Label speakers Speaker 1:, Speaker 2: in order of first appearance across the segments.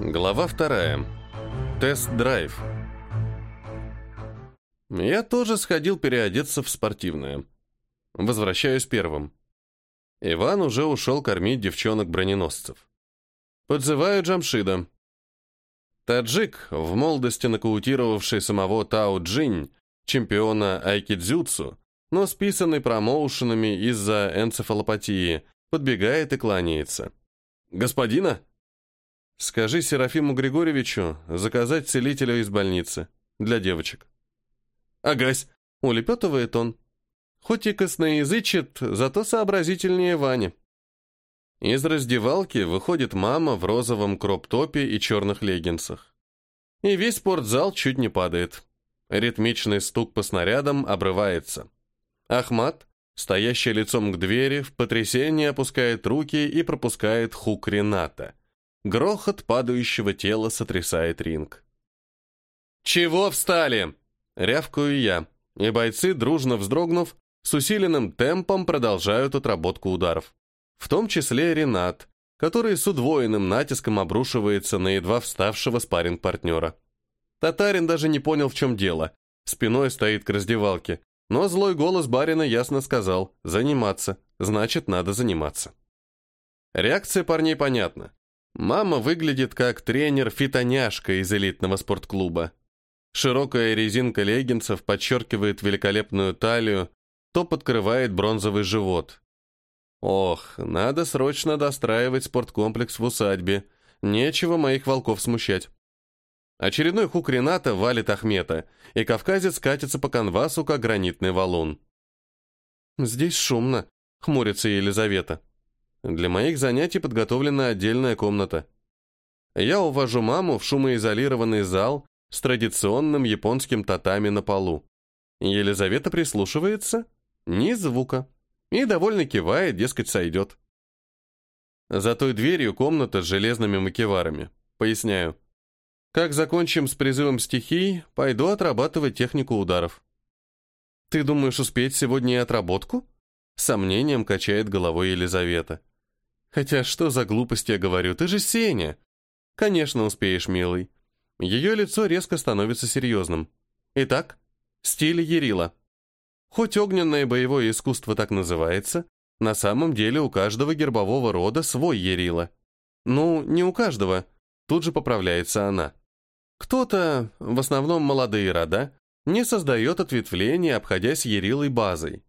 Speaker 1: Глава вторая. Тест-драйв. Я тоже сходил переодеться в спортивное. Возвращаюсь первым. Иван уже ушел кормить девчонок-броненосцев. Подзываю Джамшида. Таджик, в молодости нокаутировавший самого Тао Джинь, чемпиона айкидзюцу, но списанный промоушенами из-за энцефалопатии, подбегает и кланяется. «Господина?» Скажи Серафиму Григорьевичу заказать целителя из больницы. Для девочек. Агась, улепетывает он. Хоть и косноязычит, зато сообразительнее Вани. Из раздевалки выходит мама в розовом кроп-топе и черных леггинсах. И весь спортзал чуть не падает. Ритмичный стук по снарядам обрывается. Ахмат, стоящий лицом к двери, в потрясении опускает руки и пропускает хук Рената. Грохот падающего тела сотрясает ринг. «Чего встали?» — рявкаю я, и бойцы, дружно вздрогнув, с усиленным темпом продолжают отработку ударов. В том числе Ренат, который с удвоенным натиском обрушивается на едва вставшего спарринг-партнера. Татарин даже не понял, в чем дело. Спиной стоит к раздевалке, но злой голос барина ясно сказал «заниматься», значит, надо заниматься. Реакция парней понятна. Мама выглядит как тренер-фитоняшка из элитного спортклуба. Широкая резинка леггинсов подчеркивает великолепную талию, то подкрывает бронзовый живот. Ох, надо срочно достраивать спорткомплекс в усадьбе. Нечего моих волков смущать. Очередной хук Рената валит Ахмета, и кавказец катится по канвасу, как гранитный валун. «Здесь шумно», — хмурится Елизавета. Для моих занятий подготовлена отдельная комната. Я увожу маму в шумоизолированный зал с традиционным японским татами на полу. Елизавета прислушивается, ни звука, и довольно кивает, дескать, сойдет. За той дверью комната с железными макеварами. Поясняю. Как закончим с призывом стихий, пойду отрабатывать технику ударов. Ты думаешь успеть сегодня и отработку? Сомнением качает головой Елизавета. Хотя что за глупость я говорю, ты же Сеня. Конечно, успеешь, милый. Ее лицо резко становится серьезным. Итак, стиль Ерила. Хоть огненное боевое искусство так называется, на самом деле у каждого гербового рода свой Ерила. Ну, не у каждого. Тут же поправляется она. Кто-то, в основном молодые рода, не создает ответвления, обходясь Ерилой базой.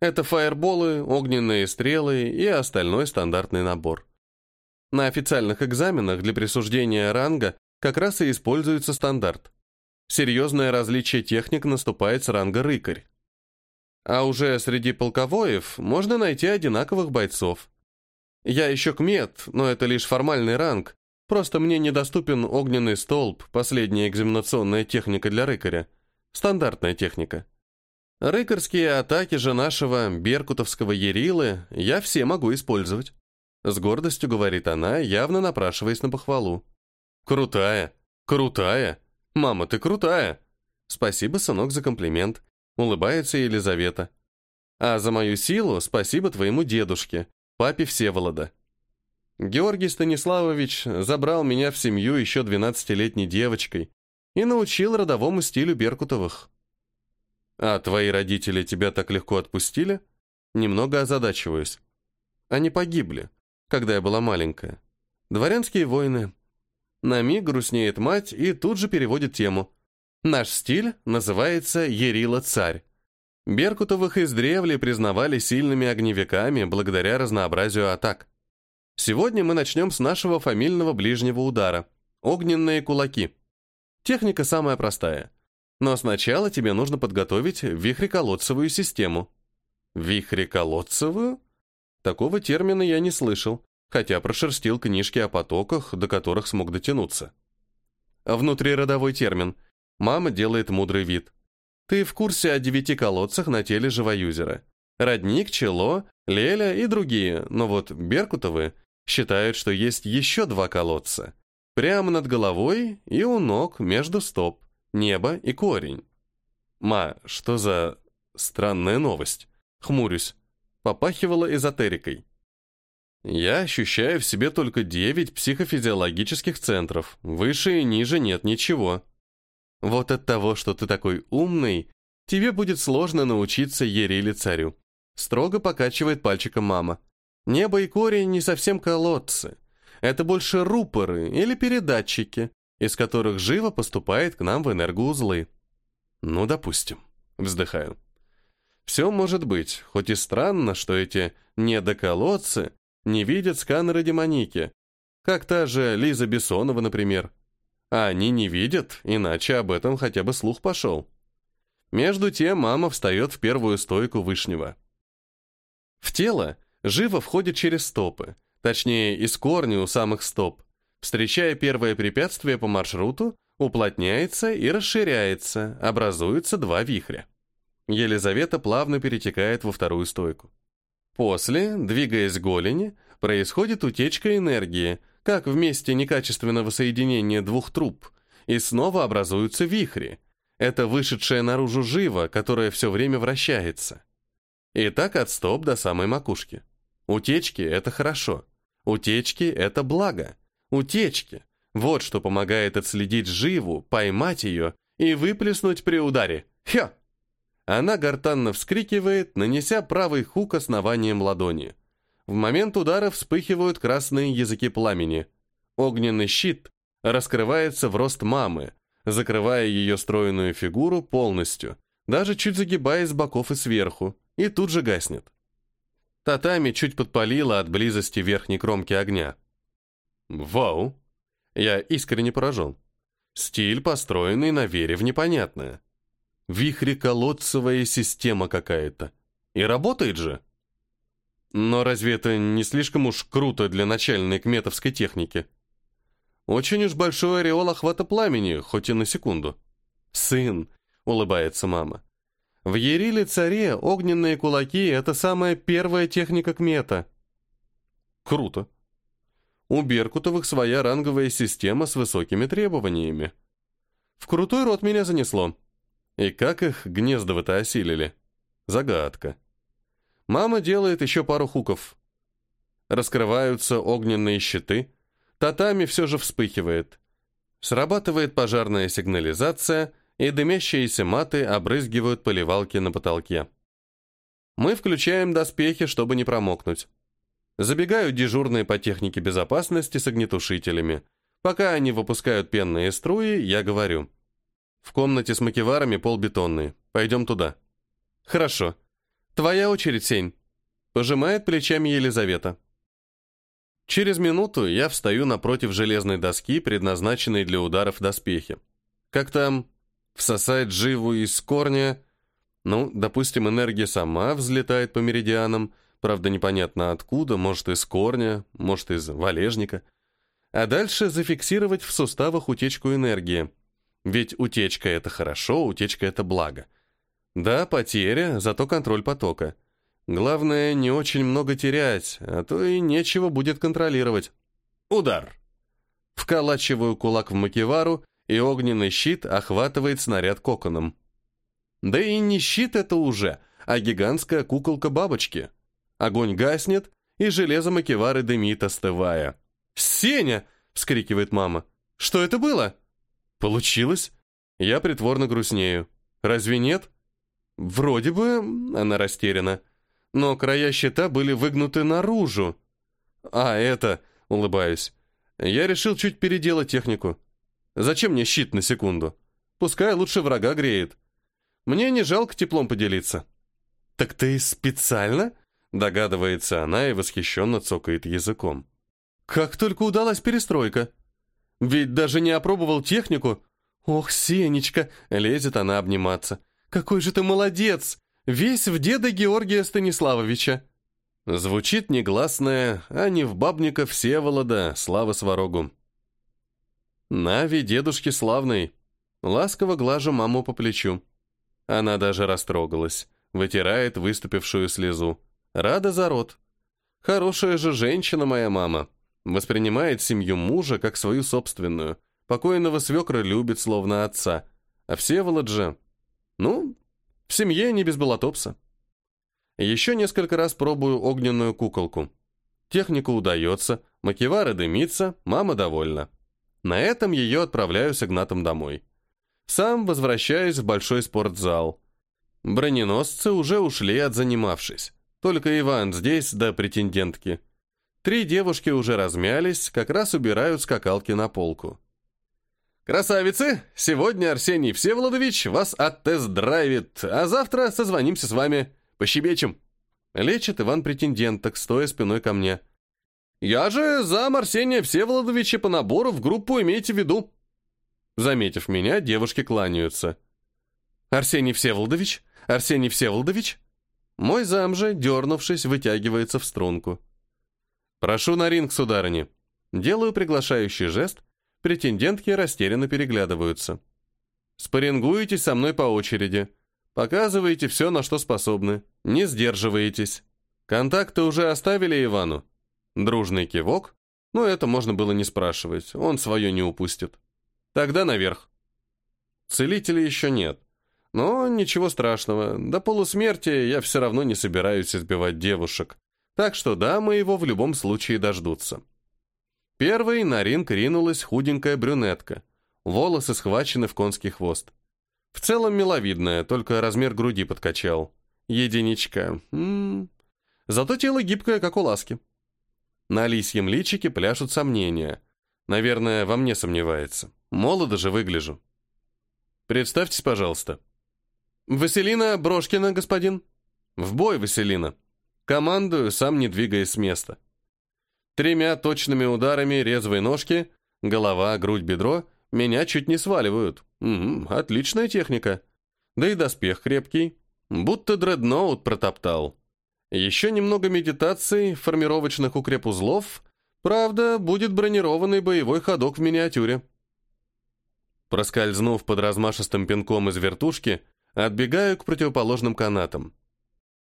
Speaker 1: Это фаерболы, огненные стрелы и остальной стандартный набор. На официальных экзаменах для присуждения ранга как раз и используется стандарт. Серьезное различие техник наступает с ранга рыкарь. А уже среди полковоев можно найти одинаковых бойцов. Я еще кмет, но это лишь формальный ранг, просто мне недоступен огненный столб, последняя экзаменационная техника для рыкаря. Стандартная техника. Рыкарские атаки же нашего беркутовского Ерилы я все могу использовать. С гордостью говорит она, явно напрашиваясь на похвалу. Крутая, крутая. Мама, ты крутая. Спасибо, сынок, за комплимент. Улыбается Елизавета. А за мою силу спасибо твоему дедушке, папе Всеволода. Георгий Станиславович забрал меня в семью еще 12-летней девочкой и научил родовому стилю Беркутовых. «А твои родители тебя так легко отпустили?» Немного озадачиваюсь. Они погибли, когда я была маленькая. Дворянские войны. На миг грустнеет мать и тут же переводит тему. Наш стиль называется «Ерила-царь». Беркутовых издревле признавали сильными огневиками благодаря разнообразию атак. Сегодня мы начнем с нашего фамильного ближнего удара – огненные кулаки. Техника самая простая – но сначала тебе нужно подготовить вихреколодцевую систему. Вихреколодцевую? Такого термина я не слышал, хотя прошерстил книжки о потоках, до которых смог дотянуться. Внутриродовой термин. Мама делает мудрый вид. Ты в курсе о девяти колодцах на теле живоюзера. Родник, Чело, Леля и другие, но вот Беркутовы считают, что есть еще два колодца. Прямо над головой и у ног между стоп небо и корень. Ма, что за странная новость? Хмурюсь. Попахивала эзотерикой. Я ощущаю в себе только девять психофизиологических центров, выше и ниже нет ничего. Вот от того, что ты такой умный, тебе будет сложно научиться Ериле царю. Строго покачивает пальчиком мама. Небо и корень не совсем колодцы. Это больше рупоры или передатчики, из которых живо поступает к нам в энергоузлы. Ну, допустим. Вздыхаю. Все может быть, хоть и странно, что эти недоколодцы не видят сканеры демоники, как та же Лиза Бессонова, например. А они не видят, иначе об этом хотя бы слух пошел. Между тем мама встает в первую стойку Вышнего. В тело живо входит через стопы, точнее, из корня у самых стоп, встречая первое препятствие по маршруту, уплотняется и расширяется, образуются два вихря. Елизавета плавно перетекает во вторую стойку. После, двигаясь голени, происходит утечка энергии, как в месте некачественного соединения двух труб, и снова образуются вихри. Это вышедшая наружу жива, которая все время вращается. И так от стоп до самой макушки. Утечки – это хорошо. Утечки – это благо. Утечки – вот что помогает отследить живу, поймать ее и выплеснуть при ударе. Хя! Она гортанно вскрикивает, нанеся правый хук основанием ладони. В момент удара вспыхивают красные языки пламени. Огненный щит раскрывается в рост мамы, закрывая ее стройную фигуру полностью, даже чуть загибаясь с боков и сверху, и тут же гаснет. Татами чуть подпалило от близости верхней кромки огня. Вау! Я искренне поражен. Стиль, построенный на вере в непонятное. Вихреколодцевая система какая-то. И работает же. Но разве это не слишком уж круто для начальной кметовской техники? Очень уж большой ореол охвата пламени, хоть и на секунду. «Сын», — улыбается мама. «В Ериле царе огненные кулаки — это самая первая техника кмета». «Круто», у Беркутовых своя ранговая система с высокими требованиями. В крутой рот меня занесло. И как их Гнездово-то осилили? Загадка. Мама делает еще пару хуков. Раскрываются огненные щиты. Татами все же вспыхивает. Срабатывает пожарная сигнализация, и дымящиеся маты обрызгивают поливалки на потолке. Мы включаем доспехи, чтобы не промокнуть. Забегают дежурные по технике безопасности с огнетушителями. Пока они выпускают пенные струи, я говорю. В комнате с макеварами пол бетонный. Пойдем туда. Хорошо. Твоя очередь, Сень. Пожимает плечами Елизавета. Через минуту я встаю напротив железной доски, предназначенной для ударов доспехи. Как там? Всосает живу из корня. Ну, допустим, энергия сама взлетает по меридианам, правда, непонятно откуда, может, из корня, может, из валежника. А дальше зафиксировать в суставах утечку энергии – ведь утечка — это хорошо, утечка — это благо. Да, потеря, зато контроль потока. Главное, не очень много терять, а то и нечего будет контролировать. Удар. Вколачиваю кулак в макевару, и огненный щит охватывает снаряд коконом. Да и не щит это уже, а гигантская куколка бабочки. Огонь гаснет, и железо макевары дымит, остывая. «Сеня!» — вскрикивает мама. «Что это было?» Получилось? Я притворно грустнею. Разве нет? Вроде бы, она растеряна. Но края щита были выгнуты наружу. А, это, улыбаюсь. Я решил чуть переделать технику. Зачем мне щит на секунду? Пускай лучше врага греет. Мне не жалко теплом поделиться. Так ты специально? Догадывается она и восхищенно цокает языком. Как только удалась перестройка. Ведь даже не опробовал технику. Ох, Сенечка, лезет она обниматься. Какой же ты молодец! Весь в деда Георгия Станиславовича. Звучит негласное, а не в бабника Всеволода, слава сварогу. Нави дедушки славный. Ласково глажу маму по плечу. Она даже растрогалась, вытирает выступившую слезу. Рада за рот. Хорошая же женщина моя мама. Воспринимает семью мужа как свою собственную. Покойного свекра любит, словно отца. А Всеволод же... Ну, в семье не без болотопса. Еще несколько раз пробую огненную куколку. Технику удается, макевара дымится, мама довольна. На этом ее отправляю с Игнатом домой. Сам возвращаюсь в большой спортзал. Броненосцы уже ушли, отзанимавшись. Только Иван здесь, да претендентки. Три девушки уже размялись, как раз убирают скакалки на полку. «Красавицы! Сегодня Арсений Всеволодович вас оттест-драйвит, а завтра созвонимся с вами. Пощебечем!» Лечит Иван претенденток, стоя спиной ко мне. «Я же зам Арсения Всеволодовича по набору в группу имейте в виду». Заметив меня, девушки кланяются. «Арсений Всеволодович? Арсений Всеволодович?» Мой зам же, дернувшись, вытягивается в струнку. «Прошу на ринг, сударыни». Делаю приглашающий жест, претендентки растерянно переглядываются. «Спарингуетесь со мной по очереди. Показываете все, на что способны. Не сдерживаетесь. Контакты уже оставили Ивану?» Дружный кивок. Но это можно было не спрашивать, он свое не упустит. Тогда наверх. Целителей еще нет. Но ничего страшного, до полусмерти я все равно не собираюсь избивать девушек. Так что дамы его в любом случае дождутся. Первой на ринг ринулась худенькая брюнетка. Волосы схвачены в конский хвост. В целом миловидная, только размер груди подкачал. Единичка. М м-м. -м -м. Зато тело гибкое, как у ласки. На лисьем личике пляшут сомнения. Наверное, во мне сомневается. Молодо же выгляжу. Представьтесь, пожалуйста. Василина Брошкина, господин. В бой, Василина. Командую, сам не двигаясь с места. Тремя точными ударами резвой ножки, голова, грудь, бедро, меня чуть не сваливают. Угу, отличная техника. Да и доспех крепкий. Будто дредноут протоптал. Еще немного медитаций, формировочных укрепузлов. Правда, будет бронированный боевой ходок в миниатюре. Проскользнув под размашистым пинком из вертушки, отбегаю к противоположным канатам.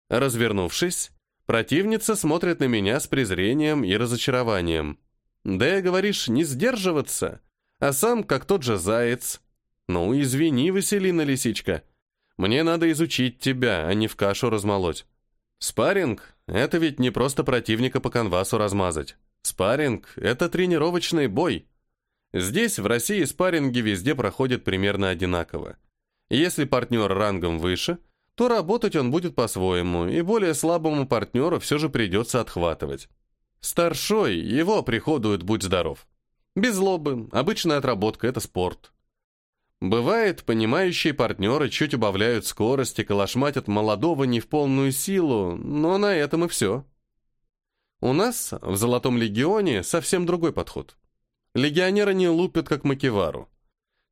Speaker 1: Развернувшись, Противница смотрит на меня с презрением и разочарованием. Да, говоришь, не сдерживаться, а сам как тот же заяц. Ну, извини, Василина Лисичка. Мне надо изучить тебя, а не в кашу размолоть. Спарринг — это ведь не просто противника по канвасу размазать. Спарринг — это тренировочный бой. Здесь, в России, спарринги везде проходят примерно одинаково. Если партнер рангом выше — то работать он будет по-своему, и более слабому партнеру все же придется отхватывать. Старшой его приходует «Будь здоров». Без злобы, обычная отработка — это спорт. Бывает, понимающие партнеры чуть убавляют скорость и калашматят молодого не в полную силу, но на этом и все. У нас, в Золотом Легионе, совсем другой подход. Легионеры не лупят, как макевару.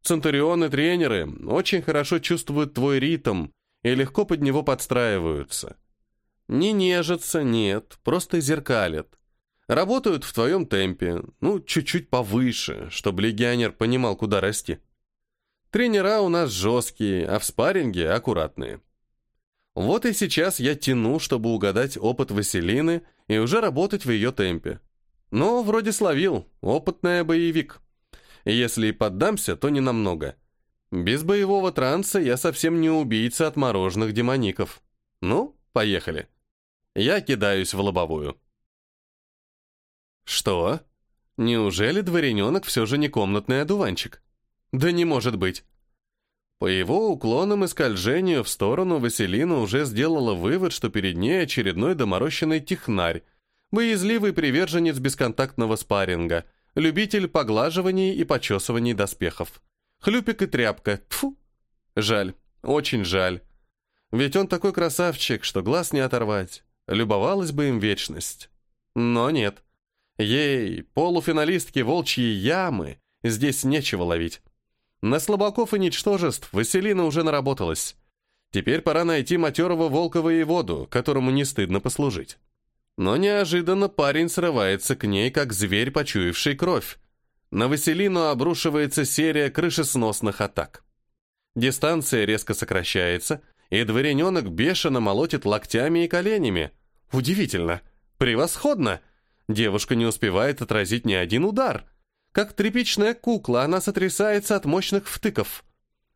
Speaker 1: Центурионы-тренеры очень хорошо чувствуют твой ритм и легко под него подстраиваются. Не нежатся, нет, просто зеркалят. Работают в твоем темпе, ну, чуть-чуть повыше, чтобы легионер понимал, куда расти. Тренера у нас жесткие, а в спарринге аккуратные. Вот и сейчас я тяну, чтобы угадать опыт Василины и уже работать в ее темпе. Но вроде словил, опытная боевик. Если и поддамся, то не намного. Без боевого транса я совсем не убийца отмороженных демоников. Ну, поехали. Я кидаюсь в лобовую. Что? Неужели дворяненок все же не комнатный одуванчик? Да не может быть. По его уклонам и скольжению в сторону Василина уже сделала вывод, что перед ней очередной доморощенный технарь, боязливый приверженец бесконтактного спарринга, любитель поглаживаний и почесываний доспехов. Хлюпик и тряпка. Тфу. Жаль, очень жаль. Ведь он такой красавчик, что глаз не оторвать. Любовалась бы им вечность. Но нет. Ей, полуфиналистки волчьи ямы, здесь нечего ловить. На слабаков и ничтожеств Василина уже наработалась. Теперь пора найти матерого волка воеводу, которому не стыдно послужить. Но неожиданно парень срывается к ней, как зверь, почуявший кровь. На Василину обрушивается серия крышесносных атак. Дистанция резко сокращается, и дворяненок бешено молотит локтями и коленями. Удивительно. Превосходно. Девушка не успевает отразить ни один удар. Как тряпичная кукла, она сотрясается от мощных втыков.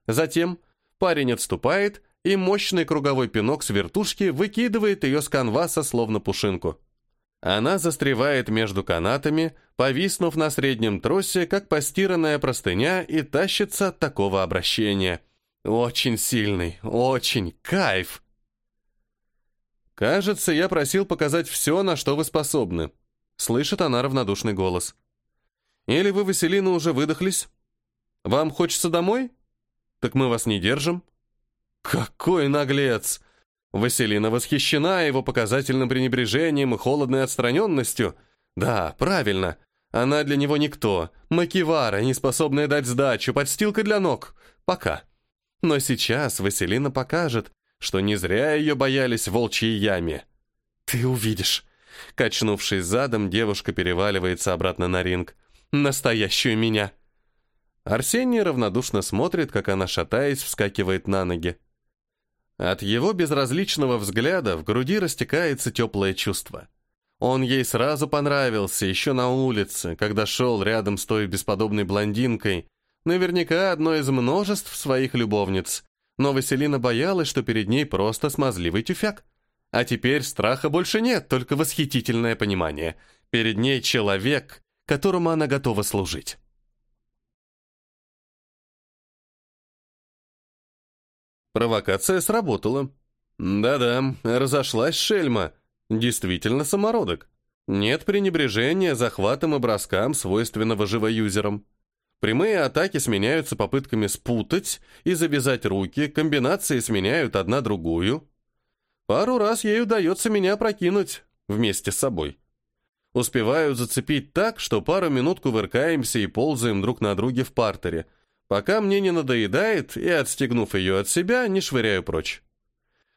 Speaker 1: Затем парень отступает, и мощный круговой пинок с вертушки выкидывает ее с канваса, словно пушинку. Она застревает между канатами, повиснув на среднем тросе, как постиранная простыня, и тащится от такого обращения. Очень сильный, очень, кайф. «Кажется, я просил показать все, на что вы способны», — слышит она равнодушный голос. «Или вы, Василина, уже выдохлись? Вам хочется домой? Так мы вас не держим». «Какой наглец!» Василина восхищена его показательным пренебрежением и холодной отстраненностью. Да, правильно. Она для него никто. Макивара, не способная дать сдачу, подстилка для ног. Пока. Но сейчас Василина покажет, что не зря ее боялись волчьей яме. «Ты увидишь». Качнувшись задом, девушка переваливается обратно на ринг. «Настоящую меня». Арсений равнодушно смотрит, как она, шатаясь, вскакивает на ноги. От его безразличного взгляда в груди растекается теплое чувство. Он ей сразу понравился, еще на улице, когда шел рядом с той бесподобной блондинкой, наверняка одной из множеств своих любовниц, но Василина боялась, что перед ней просто смазливый тюфяк. А теперь страха больше нет, только восхитительное понимание. Перед ней человек, которому она готова служить. Провокация сработала. Да-да, разошлась шельма. Действительно самородок. Нет пренебрежения захватом и броскам, свойственного живоюзерам. Прямые атаки сменяются попытками спутать и завязать руки, комбинации сменяют одна другую. Пару раз ей удается меня прокинуть вместе с собой. Успеваю зацепить так, что пару минут кувыркаемся и ползаем друг на друге в партере, пока мне не надоедает, и, отстегнув ее от себя, не швыряю прочь.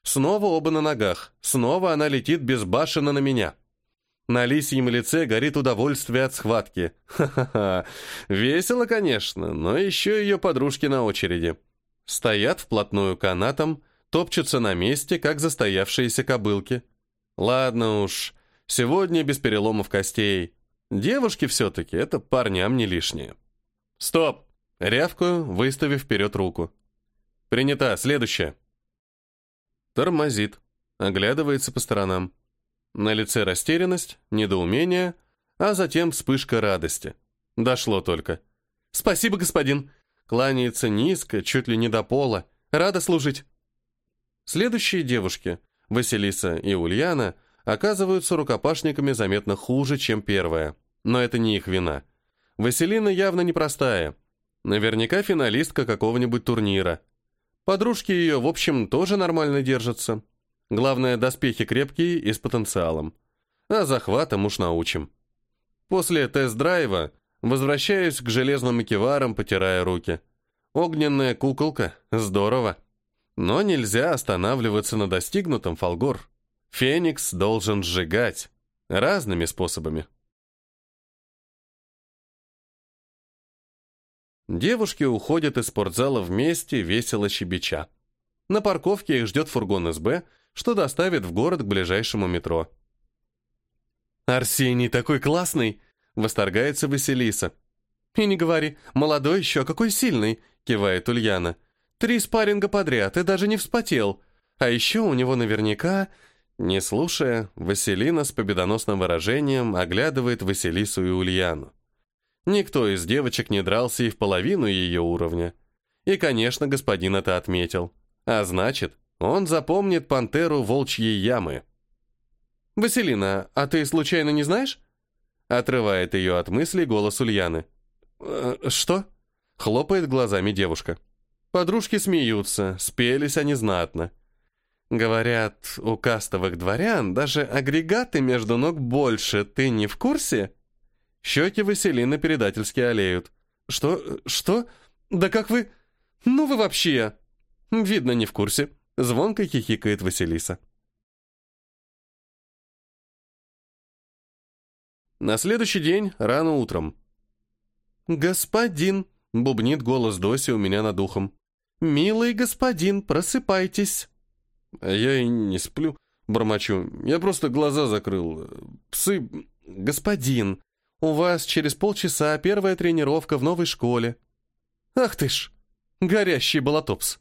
Speaker 1: Снова оба на ногах, снова она летит безбашенно на меня. На лисьем лице горит удовольствие от схватки. Ха-ха-ха. Весело, конечно, но еще ее подружки на очереди. Стоят вплотную канатом, топчутся на месте, как застоявшиеся кобылки. Ладно уж, сегодня без переломов костей. Девушки все-таки, это парням не лишнее. Стоп! Рявкаю, выставив вперед руку. Принята, следующая. Тормозит, оглядывается по сторонам. На лице растерянность, недоумение, а затем вспышка радости. Дошло только. «Спасибо, господин!» Кланяется низко, чуть ли не до пола. «Рада служить!» Следующие девушки, Василиса и Ульяна, оказываются рукопашниками заметно хуже, чем первая. Но это не их вина. Василина явно непростая. Наверняка финалистка какого-нибудь турнира. Подружки ее, в общем, тоже нормально держатся. Главное, доспехи крепкие и с потенциалом. А захватом уж научим. После тест-драйва возвращаюсь к железным экиварам, потирая руки. Огненная куколка. Здорово. Но нельзя останавливаться на достигнутом, Фолгор. Феникс должен сжигать. Разными способами. Девушки уходят из спортзала вместе, весело щебеча. На парковке их ждет фургон СБ, что доставит в город к ближайшему метро. «Арсений такой классный!» — восторгается Василиса. «И не говори, молодой еще, какой сильный!» — кивает Ульяна. «Три спарринга подряд, и даже не вспотел. А еще у него наверняка...» Не слушая, Василина с победоносным выражением оглядывает Василису и Ульяну. Никто из девочек не дрался и в половину ее уровня. И, конечно, господин это отметил. А значит, он запомнит пантеру волчьей ямы. «Василина, а ты случайно не знаешь?» Отрывает ее от мыслей голос Ульяны. «Э, «Что?» — хлопает глазами девушка. Подружки смеются, спелись они знатно. Говорят, у кастовых дворян даже агрегаты между ног больше, ты не в курсе? Щеки Василины передательски олеют. Что? Что? Да как вы? Ну вы вообще! Видно, не в курсе. Звонко хихикает Василиса. На следующий день, рано утром. «Господин!» — бубнит голос Доси у меня над ухом. «Милый господин, просыпайтесь!» «Я и не сплю», — бормочу. «Я просто глаза закрыл. Псы...» «Господин, у вас через полчаса первая тренировка в новой школе». «Ах ты ж! Горящий болотопс!»